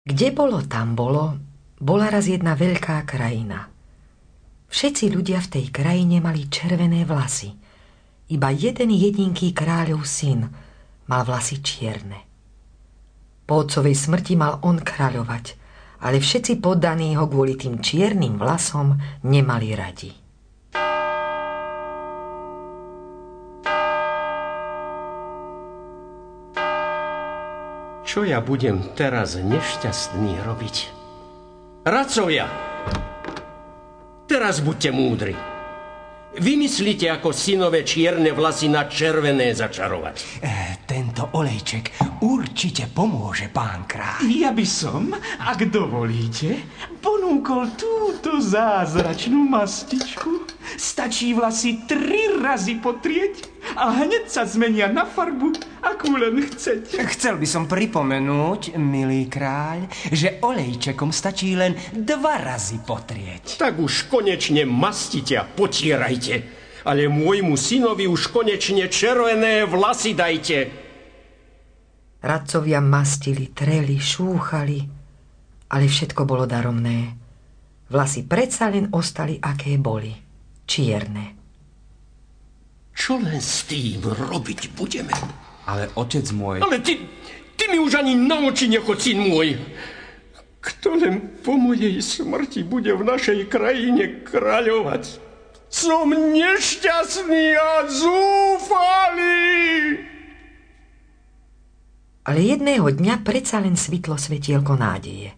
Kde bolo, tam bolo, bola raz jedna veľká krajina. Všetci ľudia v tej krajine mali červené vlasy. Iba jeden jedinký kráľov syn mal vlasy čierne. Po otcovej smrti mal on kráľovať, ale všetci poddaní ho kvôli tým čiernym vlasom nemali radi. Čo ja budem teraz nešťastný robiť? Racovia! Teraz buďte múdri. Vymyslíte ako synové čierne vlasy na červené začarovať. E, tento olejček určite pomôže, pán kráľ. Ja by som, ak dovolíte, ponúkol túto zázračnú mastičku. Stačí vlasy tri razy potrieť a hneď sa zmenia na farbu, akú len chcete. Chcel by som pripomenúť, milý kráľ, že olejčekom stačí len dva razy potrieť. Tak už konečne mastite a potierajte, ale môjmu synovi už konečne červené vlasy dajte. Radcovia mastili, treli, šúchali, ale všetko bolo daromné. Vlasy predsa len ostali, aké boli čierne. Čo len s tým robiť budeme? Ale otec môj... Ale ty, ty mi už ani na oči nechoď, syn môj. Kto len po mojej smrti bude v našej krajine kráľovať? Som nešťastný a zúfalý! Ale jedného dňa predsa len svitlo svetielko nádeje.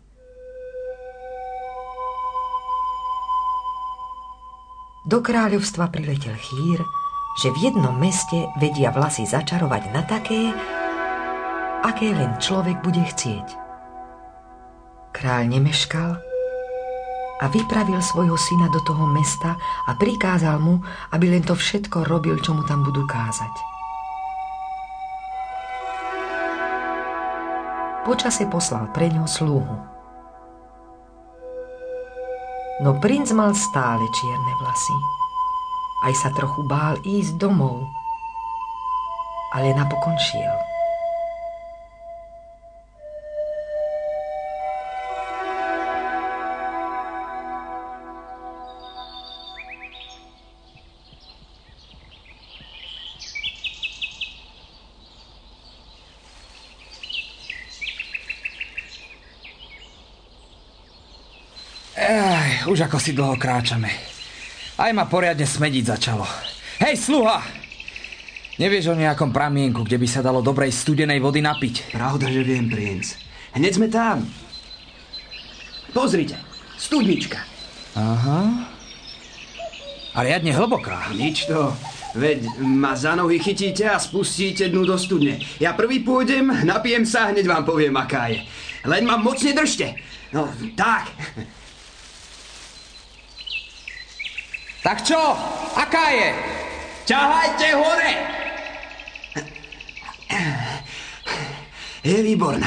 Do kráľovstva priletel chýr, že v jednom meste vedia vlasy začarovať na také, aké len človek bude chcieť. Kráľ nemeškal a vypravil svojho syna do toho mesta a prikázal mu, aby len to všetko robil, čo mu tam budú kázať. Počase poslal pre ňo sluhu. No princ mal stále čierne vlasy. Aj sa trochu bál ísť domov, ale napokon šiel. Už ako si dlho kráčame. Aj ma poriadne smediť začalo. Hej, sluha! Nevieš o nejakom pramienku, kde by sa dalo dobrej studenej vody napiť? Pravda, že viem, princ. Hneď sme tam. Pozrite, studnička. Aha. A riadne hlboká. Nič to. Veď ma za nohy chytíte a spustíte dnu do studne. Ja prvý pôjdem, napijem sa a hneď vám poviem, aká je. Len ma mocne držte. No, tak. Tak čo? Aká je? Ťahajte hore! Je výborná.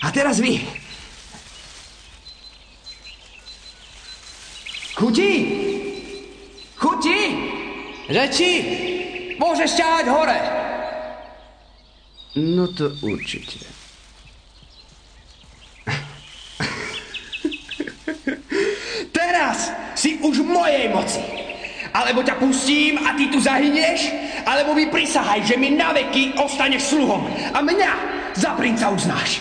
A teraz vy. Chutí? Chutí? Reči? Môžeš ťahať hore. No to určite. Teraz si už v mojej moci. Alebo ťa pustím a ty tu zahynieš, alebo mi prisahaj, že mi na veky ostaneš sluhom a mňa za princa uznáš.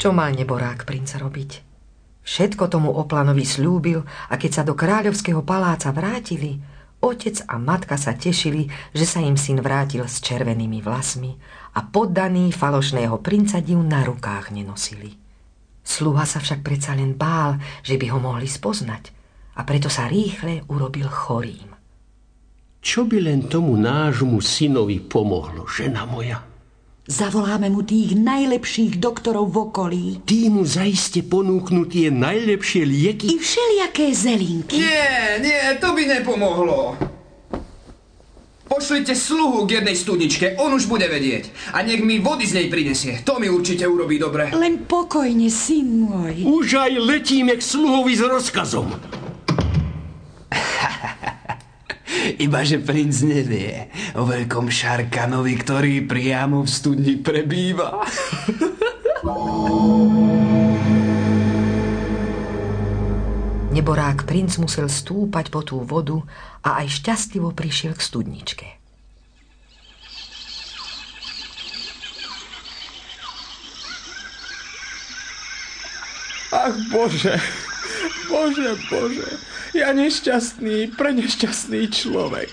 Čo mal neborák princa robiť? Všetko tomu oplanovi slúbil a keď sa do kráľovského paláca vrátili, otec a matka sa tešili, že sa im syn vrátil s červenými vlasmi a poddaní falošného princa div na rukách nenosili. Sluha sa však predsa len bál, že by ho mohli spoznať a preto sa rýchle urobil chorým. Čo by len tomu nášmu synovi pomohlo, žena moja? Zavoláme mu tých najlepších doktorov v okolí. Tí mu zaiste ponúknú tie najlepšie lieky. I všelijaké zelinky. Nie, nie, to by nepomohlo. Pošlite sluhu k jednej studničke, on už bude vedieť. A nech mi vody z nej prinesie, to mi určite urobí dobre. Len pokojne, syn môj. Už aj letíme k sluhovi s rozkazom. Ibaže princ nevie o veľkom Šarkanovi, ktorý priamo v studni prebýva. Neborák princ musel stúpať po tú vodu a aj šťastlivo prišiel k studničke. Ach Bože, Bože, Bože, ja nešťastný, prenešťastný človek.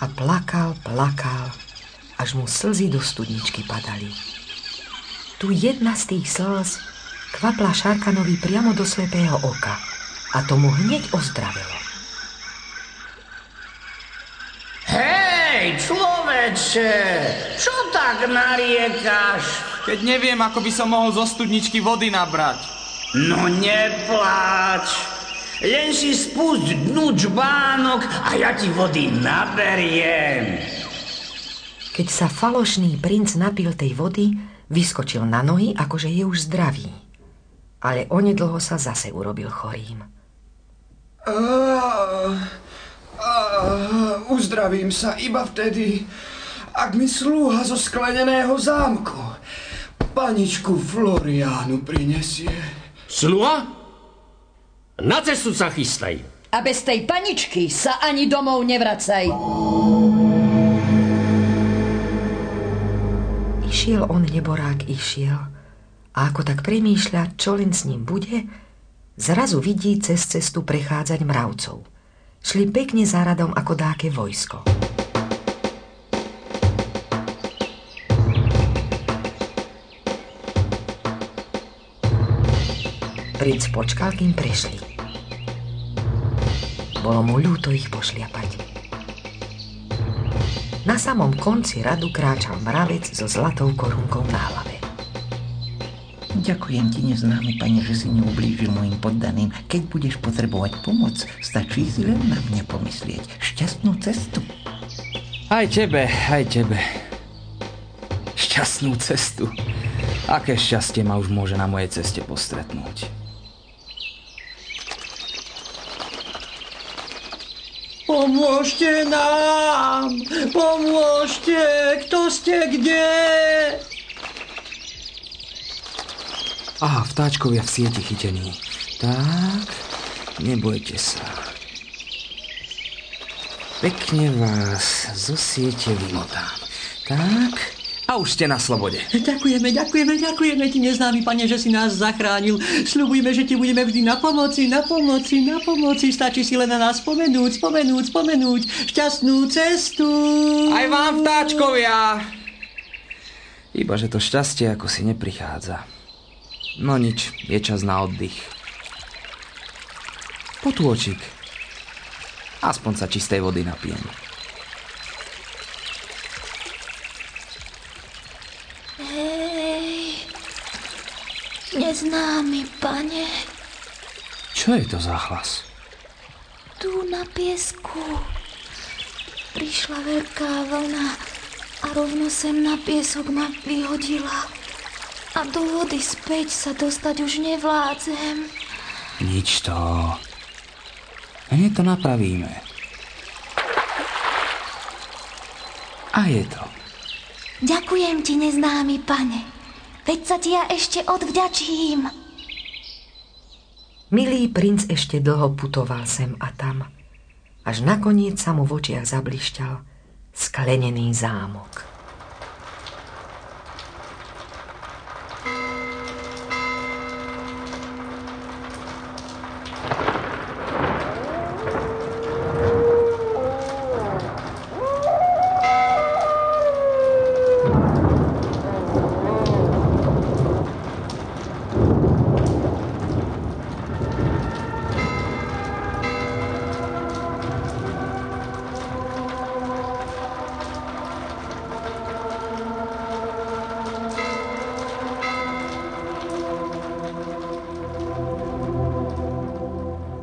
A plakal, plakal, až mu slzy do studničky padali. Tu jedna z tých slz kvapla Šarkanovi priamo do slepého oka a tomu hneď ozdravilo. Hej, človeče, čo tak nariekaš? Keď neviem, ako by som mohol zo studničky vody nabrať. No nepláč, len si spúšť dnu čbánok a ja ti vody naberiem. Keď sa falošný princ napil tej vody, vyskočil na nohy, akože je už zdravý. Ale onedlho sa zase urobil chorým. Uh, uh, uzdravím sa iba vtedy, ak mi slúha zo skleneného zámku paničku Floriánu prinesie. Sluha? Na cestu sa chystaj. A bez tej paničky sa ani domov nevracaj. Išiel on neborák, išiel. A ako tak premýšľa, čo len s ním bude, zrazu vidí cez cestu prechádzať mravcov. Šli pekne za radom ako dáke vojsko. Princ počkal, kým prešli. Bolo mu ľúto ich pošliapať. Na samom konci radu kráčal mravec so zlatou korunkou na hlave. Ďakujem ti, neznámy pane, že si neublížil mojim poddaným. Keď budeš potrebovať pomoc, stačí si len na mňa pomyslieť. Šťastnú cestu. Aj tebe, aj tebe. Šťastnú cestu. Aké šťastie ma už môže na mojej ceste postretnúť. Pomôžte nám! Pomôžte! Kto ste kde? Aha, vtáčkovia v sieti chytení. Tak, nebojte sa. Pekne vás zo siete vymotám. Tak, a už ste na slobode. Ďakujeme, ďakujeme, ďakujeme ti, neznámy pane, že si nás zachránil. Sľubujeme, že ti budeme vždy na pomoci, na pomoci, na pomoci. Stačí si len na nás spomenúť, spomenúť, spomenúť. Šťastnú cestu. Aj vám, vtáčkovia! Iba, že to šťastie ako si neprichádza. No nič, je čas na oddych. Potôčik. Aspoň sa čistej vody napijem. Hej, neznámy pane, Čo je to za hlas? tu na piesku prišla veľká vlna a rovno sem na piesok ma vyhodila. A do vody späť sa dostať už nevládzem. Nič to. Hneď to napravíme. A je to. Ďakujem ti, neznámy pane. Veď sa ti ja ešte odvďačím. Milý princ ešte dlho putoval sem a tam, až nakoniec sa mu v očiach zablišťal sklenený zámok.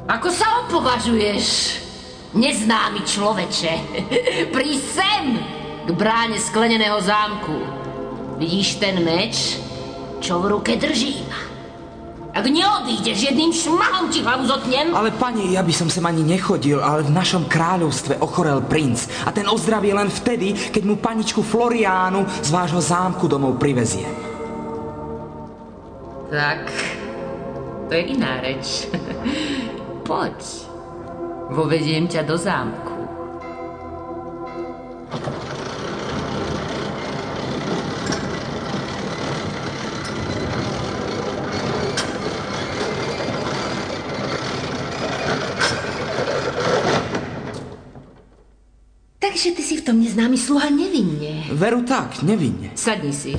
Ako sa opovažuješ, neznámy človeče? Príď sem, k bráne skleneného zámku. Vidíš ten meč, čo v ruke držím? Ak neodídeš, jedným šmahom ti hlavu zotnem. Ale pani, ja by som sem ani nechodil, ale v našom kráľovstve ochorel princ a ten ozdravie len vtedy, keď mu paničku Floriánu z vášho zámku domov privezie. Tak, to je iná reč. Poď, vovediem ťa do zámku. Takže ty si v tom neznámy sluha nevinne. Veru tak, nevinne. Sadni si.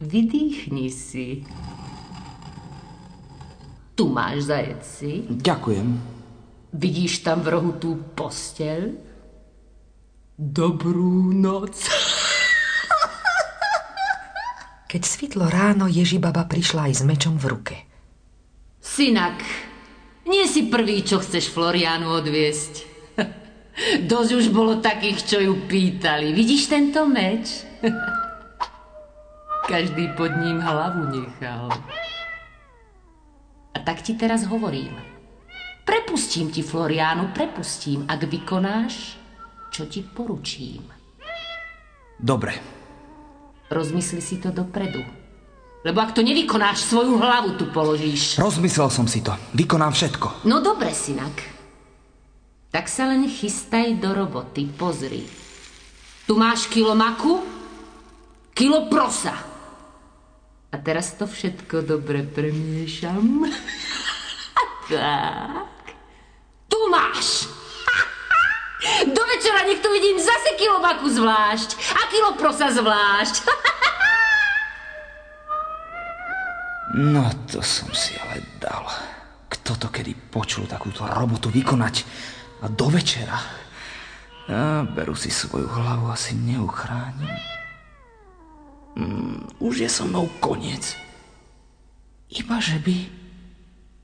Vydýchni si. Tu máš zajeci. Ďakujem. Vidíš tam v rohu tú posteľ? Dobrú noc. Keď svitlo ráno, Ježibaba prišla aj s mečom v ruke. Synak, nie si prvý, čo chceš Florianu odviesť. Dosť už bolo takých, čo ju pýtali. Vidíš tento meč? Každý pod ním hlavu nechal. Tak ti teraz hovorím. Prepustím ti, Floriánu, prepustím, ak vykonáš, čo ti poručím. Dobre. Rozmysli si to dopredu. Lebo ak to nevykonáš, svoju hlavu tu položíš. Rozmyslel som si to. Vykonám všetko. No dobre, synak. Tak sa len chystaj do roboty, pozri. Tu máš kilo maku, kilo prosa. A teraz to všetko dobre premiešam. tak. Tu máš. Do večera nech tu vidím zase kilo maku zvlášť a kilo prosa zvlášť. No to som si ale dal. Kto to kedy počul takúto robotu vykonať? A do večera? Ja beru si svoju hlavu, asi neuchránim. Mm, už je so mnou koniec. Iba že by...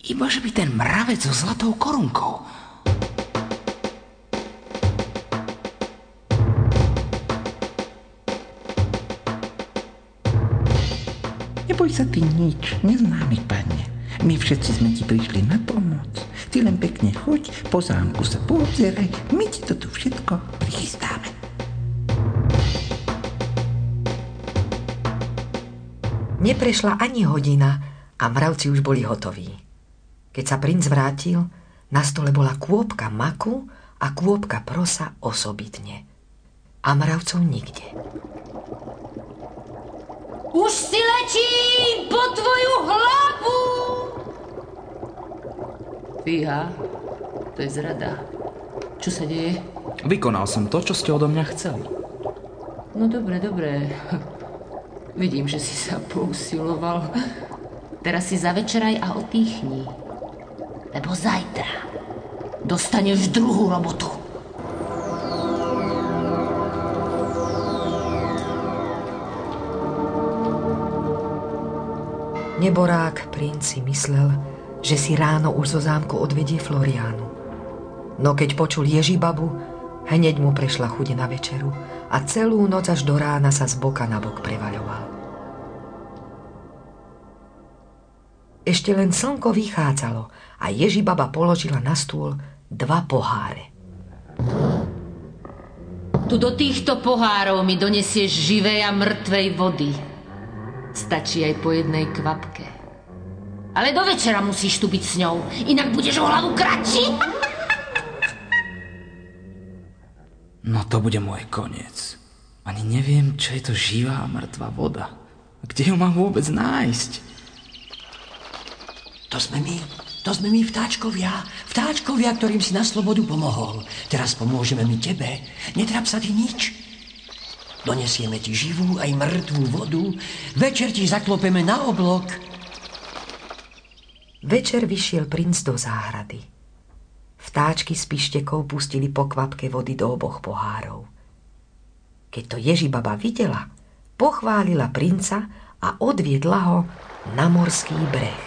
Iba že by ten mravec so zlatou korunkou... Neboj sa ty nič, neznámy pane. My všetci sme ti prišli na pomoc. Ty len pekne choď, po zámku sa poobzeraj, my ti to tu všetko prichystáme. Neprešla ani hodina a mravci už boli hotoví. Keď sa princ vrátil, na stole bola kôpka maku a kôpka prosa osobitne. A mravcov nikde. Už si lečím po tvoju hlavu! Fíha, to je zrada. Čo sa deje? Vykonal som to, čo ste odo mňa chceli. No dobre, dobre. Vidím, že si sa pousiloval. Teraz si zavečeraj a otýchni. Lebo zajtra dostaneš druhú robotu. Neborák princ myslel, že si ráno už zo zámku odvedie Floriánu. No keď počul Ježibabu, hneď mu prešla chuť na večeru a celú noc až do rána sa z boka na bok prevaľoval. Ešte len slnko vychádzalo a Ježibaba položila na stôl dva poháre. Tu do týchto pohárov mi donesieš živej a mŕtvej vody. Stačí aj po jednej kvapke. Ale do večera musíš tu byť s ňou, inak budeš o hlavu kratší. No to bude môj koniec. Ani neviem, čo je to živá a mŕtva voda. A kde ju mám vôbec nájsť? To sme my. To sme my vtáčkovia. Vtáčkovia, ktorým si na slobodu pomohol. Teraz pomôžeme my tebe. Netrap sa ty nič. Donesieme ti živú aj mŕtvú vodu. Večer ti zaklopeme na oblok. Večer vyšiel princ do záhrady. Vtáčky s pištekov pustili po kvapke vody do oboch pohárov. Keď to Ježibaba videla, pochválila princa a odviedla ho na morský breh.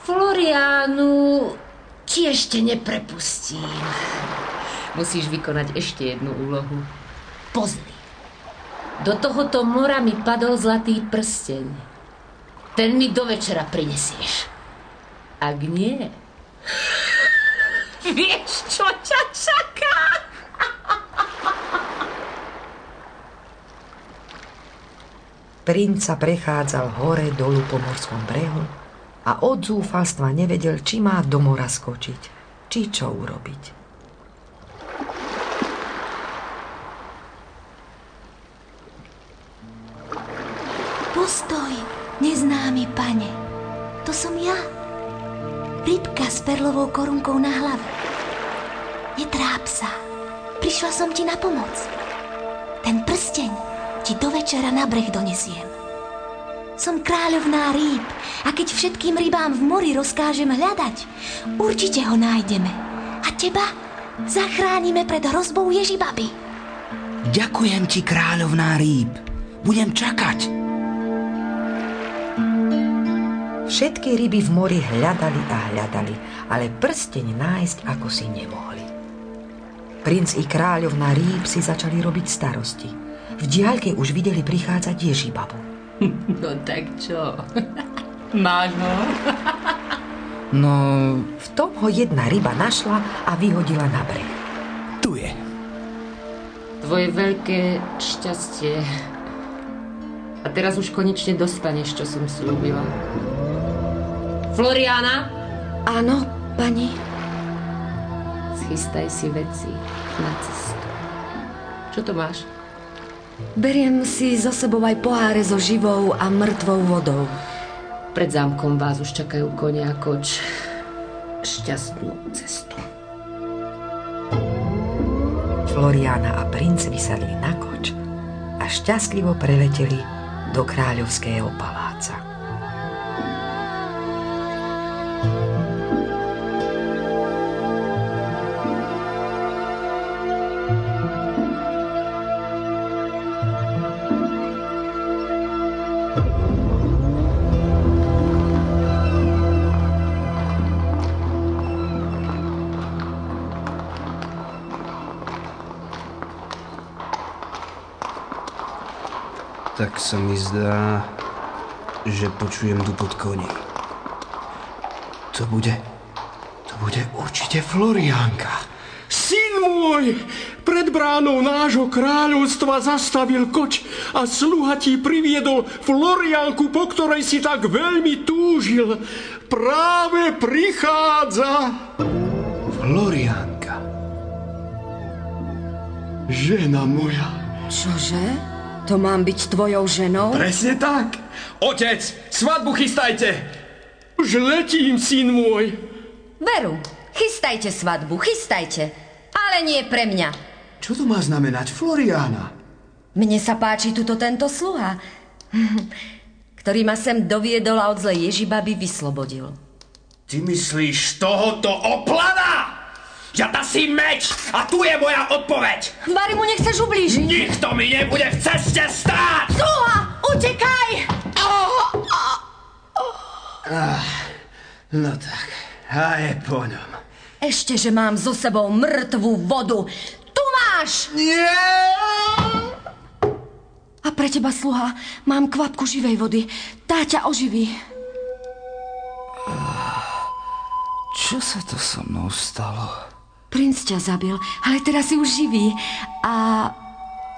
Florianu ti ešte neprepustím. Musíš vykonať ešte jednu úlohu. Pozri. Do tohoto mora mi padol zlatý prsteň. Ten mi do večera prinesieš. Ak nie, vieš, čo ťa čaká? Princ sa prechádzal hore dolu po morskom brehu a od zúfalstva nevedel, či má do mora skočiť, či čo urobiť. Postoj, neznámy pane. To som ja. Rybka s perlovou korunkou na hlave. Netráp sa. Prišla som ti na pomoc. Ten prsteň ti do večera na breh donesiem. Som kráľovná rýb a keď všetkým rybám v mori rozkážem hľadať, určite ho nájdeme. A teba zachránime pred hrozbou Ježibaby. Ďakujem ti, kráľovná rýb. Budem čakať. Všetky ryby v mori hľadali a hľadali, ale prsteň nájsť ako si nemohli. Princ i kráľovná rýb si začali robiť starosti. V diaľke už videli prichádzať Ježibabu. No tak čo? Máš ho? No, v tom ho jedna ryba našla a vyhodila na breh. Tu je. Tvoje veľké šťastie. A teraz už konečne dostaneš, čo som slúbila. Floriana? Áno, pani. Schystaj si veci na cestu. Čo to máš? Beriem si so sebou aj poháre so živou a mŕtvou vodou. Pred zámkom vás už čakajú konia a koč. Šťastnú cestu. Floriana a princ vysadli na koč a šťastlivo preleteli do kráľovského paláca. Tak sa mi zdá, že počujem dupot koní. To bude... To bude určite Floriánka. Syn môj, pred bránou nášho kráľovstva zastavil koč a sluha ti priviedol Florianku, po ktorej si tak veľmi túžil. Práve prichádza. Florianka. Žena moja. Čože? To mám byť tvojou ženou? Presne tak. Otec, svadbu chystajte. Už letím, syn môj. Veru, chystajte svadbu, chystajte. Ale nie pre mňa. Čo to má znamenať, Floriana? Mne sa páči tuto tento sluha, ktorý ma sem doviedol a od zlej Ježibaby vyslobodil. Ty myslíš tohoto oplana? Žiada si meč a tu je moja odpoveď. Bari mu nechceš ublížiť. Nikto mi nebude v ceste stáť. Sluha, utekaj! Ah, no tak, a je po ňom. Ešte, že mám so sebou mŕtvú vodu. Tu máš! Nie! A pre teba, sluha, mám kvapku živej vody. Tá ťa oživí. Čo sa to so mnou stalo? Princ ťa zabil, ale teraz si už živý. A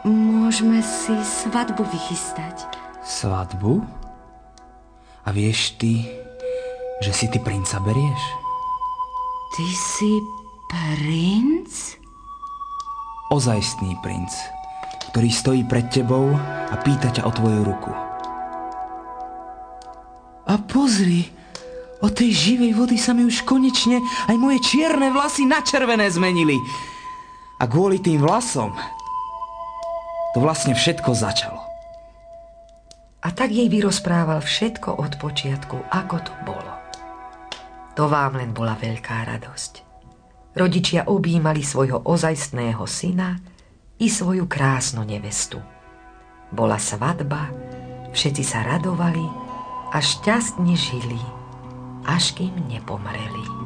môžeme si svadbu vychystať. Svadbu? A vieš ty, že si ty princa berieš? Ty si princ? Ozajstný princ, ktorý stojí pred tebou a pýta ťa o tvoju ruku. A pozri, od tej živej vody sa mi už konečne aj moje čierne vlasy na červené zmenili. A kvôli tým vlasom to vlastne všetko začalo. A tak jej vyrozprával všetko od počiatku, ako to bolo. To vám len bola veľká radosť. Rodičia objímali svojho ozajstného syna i svoju krásnu nevestu. Bola svadba, všetci sa radovali a šťastne žili až kým nepomreli.